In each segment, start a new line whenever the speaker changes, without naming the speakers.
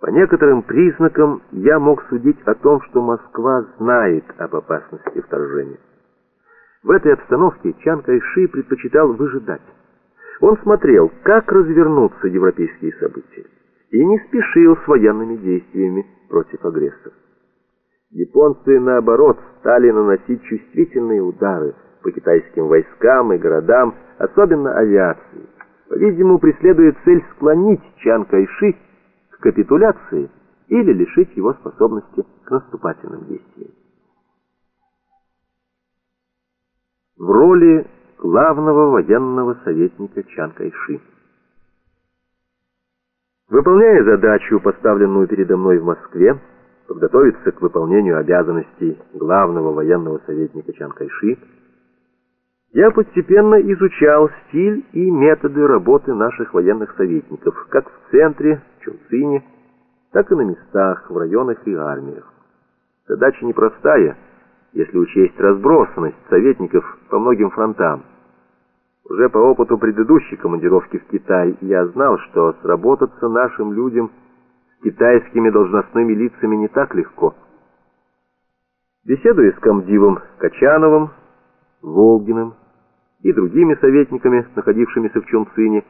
По некоторым признакам я мог судить о том, что Москва знает об опасности вторжения. В этой обстановке Чан Кайши предпочитал выжидать. Он смотрел, как развернутся европейские события, и не спешил с военными действиями против агрессора. Японцы, наоборот, стали наносить чувствительные удары по китайским войскам и городам, особенно авиации. По-видимому, преследуя цель склонить Чан Кайши капитуляции или лишить его способности к наступательным действиям. В роли главного военного советника Чан Кайши. Выполняя задачу, поставленную передо мной в Москве, подготовиться к выполнению обязанностей главного военного советника Чан Кайши, я постепенно изучал стиль и методы работы наших военных советников, как в центре, в Чунцине, так и на местах, в районах и армиях. Задача непростая, если учесть разбросанность советников по многим фронтам. Уже по опыту предыдущей командировки в Китай я знал, что сработаться нашим людям с китайскими должностными лицами не так легко. Беседуя с комдивом Качановым, Волгиным и другими советниками, находившимися в Чунцине,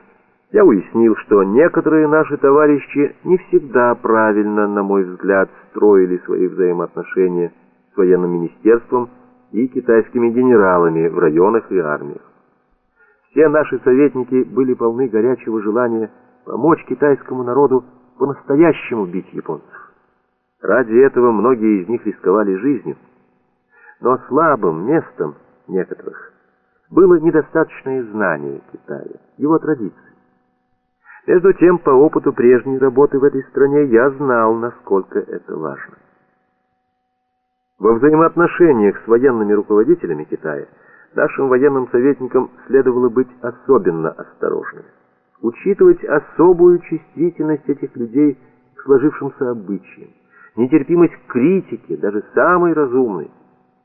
я уяснил, что некоторые наши товарищи не всегда правильно, на мой взгляд, строили свои взаимоотношения с военным министерством и китайскими генералами в районах и армиях. Все наши советники были полны горячего желания помочь китайскому народу по-настоящему бить японцев. Ради этого многие из них рисковали жизнью. Но слабым местом некоторых было недостаточное знание Китая, его традиций. Между тем, по опыту прежней работы в этой стране, я знал, насколько это важно. Во взаимоотношениях с военными руководителями Китая нашим военным советникам следовало быть особенно осторожными, учитывать особую чувствительность этих людей к сложившимся обычаям, нетерпимость к критике, даже самой разумной.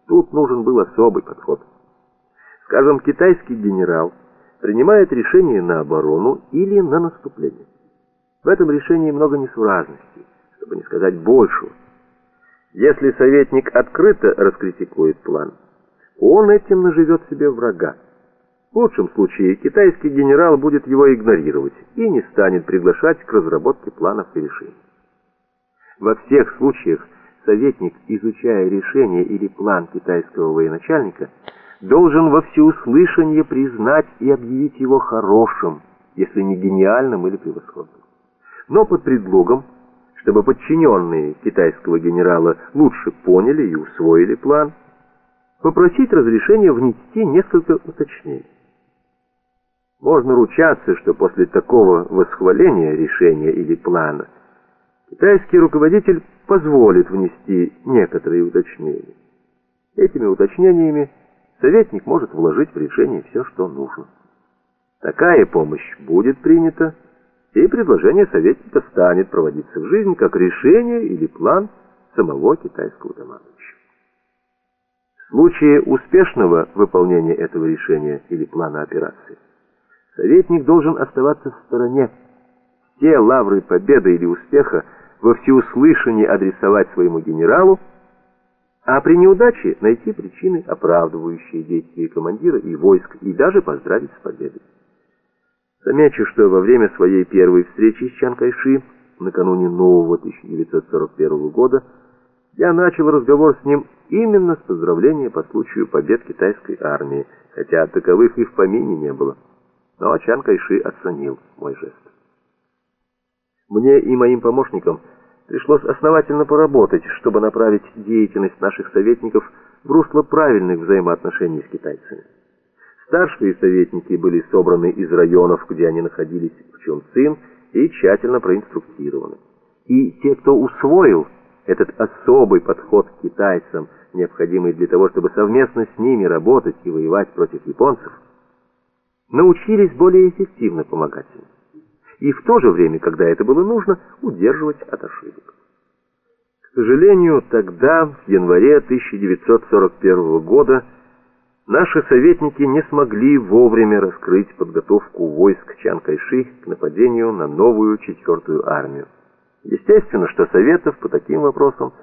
Тут нужен был особый подход. Скажем, китайский генерал принимает решение на оборону или на наступление. В этом решении много несуразностей, чтобы не сказать большего. Если советник открыто раскритикует план, он этим наживет себе врага. В лучшем случае китайский генерал будет его игнорировать и не станет приглашать к разработке планов и решений. Во всех случаях советник, изучая решение или план китайского военачальника, должен во всеуслышание признать и объявить его хорошим, если не гениальным или превосходным. Но под предлогом, чтобы подчиненные китайского генерала лучше поняли и усвоили план, попросить разрешения внести несколько уточнений. Можно ручаться, что после такого восхваления решения или плана китайский руководитель позволит внести некоторые уточнения. Этими уточнениями советник может вложить в решение все, что нужно. Такая помощь будет принята, и предложение советника станет проводиться в жизнь как решение или план самого китайского командующего. В случае успешного выполнения этого решения или плана операции, советник должен оставаться в стороне. Все лавры победы или успеха во всеуслышание адресовать своему генералу, а при неудаче найти причины, оправдывающие действия командира и войск, и даже поздравить с победой. Замечу, что во время своей первой встречи с Чан Кайши, накануне нового 1941 года, я начал разговор с ним именно с поздравления по случаю побед китайской армии, хотя таковых и в помине не было. Но Чан Кайши оценил мой жест. Мне и моим помощникам пришлось основательно поработать, чтобы направить деятельность наших советников в русло правильных взаимоотношений с китайцами. Старшие советники были собраны из районов, где они находились в Чунцин, и тщательно проинструктированы. И те, кто усвоил этот особый подход к китайцам, необходимый для того, чтобы совместно с ними работать и воевать против японцев, научились более эффективно помогать им и в то же время, когда это было нужно, удерживать от ошибок. К сожалению, тогда, в январе 1941 года, наши советники не смогли вовремя раскрыть подготовку войск Чан Кайши к нападению на новую четвертую армию. Естественно, что советов по таким вопросам